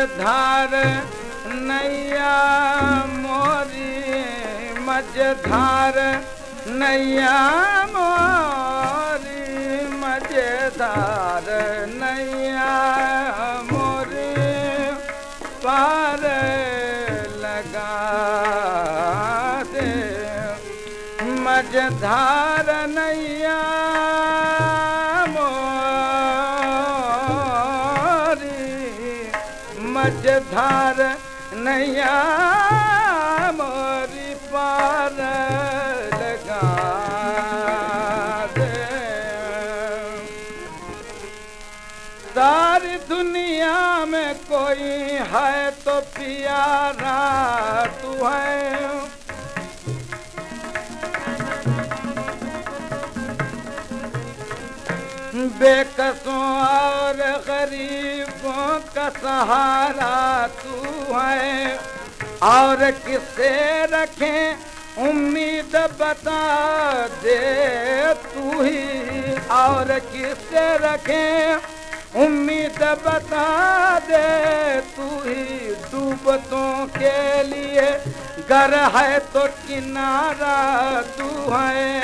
मझधार नैया मोरी मझधार नैया मोरी मझधार नैया मोरी पार लगा दे। मझधार नैया मझधार नैया मोरी पार लगा सारी दुनिया में कोई है तो प्यारा तू है बेकसों और गरीबों का सहारा तू है। और किसे रखें? उम्मीद बता दे तू ही। और किसे रखें? उम्मीद बता दे तू ही। डूबतों के लिए घर है तो किनारा तू है।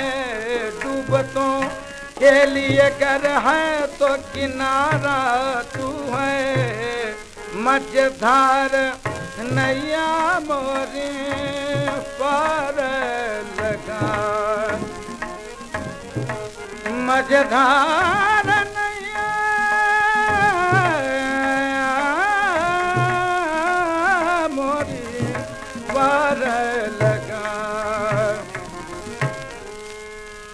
डूबतों के लिए घर है तो किनारा तू है। मझधार नैया मोरी पार लगा। मझधार नैया। मोरी पार लगा।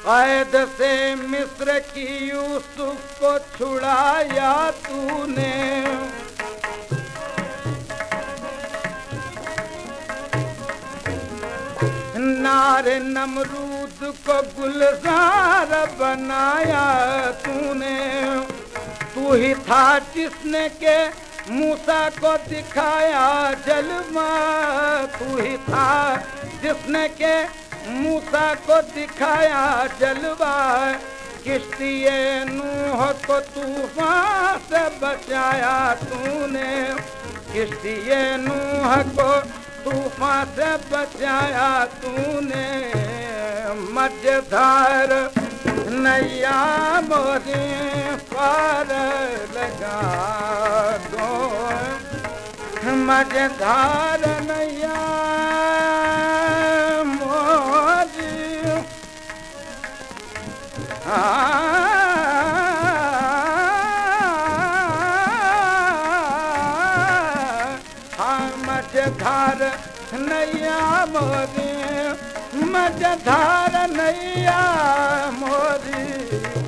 कैद से मिस्र की यूसुफ को छुड़ाया तूने। नार नमरूद को गुलजार बनाया तूने। तू ही था जिसने के मूसा को दिखाया जलवा तू ही था जिसने के मूसा को दिखाया जलवा किश्तिए नूह को तूफान से बचाया तूने। किश्तिए नूह को तूफान से बचाया तूने। मझधार नैया मोरी पार लगा दो। मझधार धार नैया मोरी मज़ धार नैया मोरी।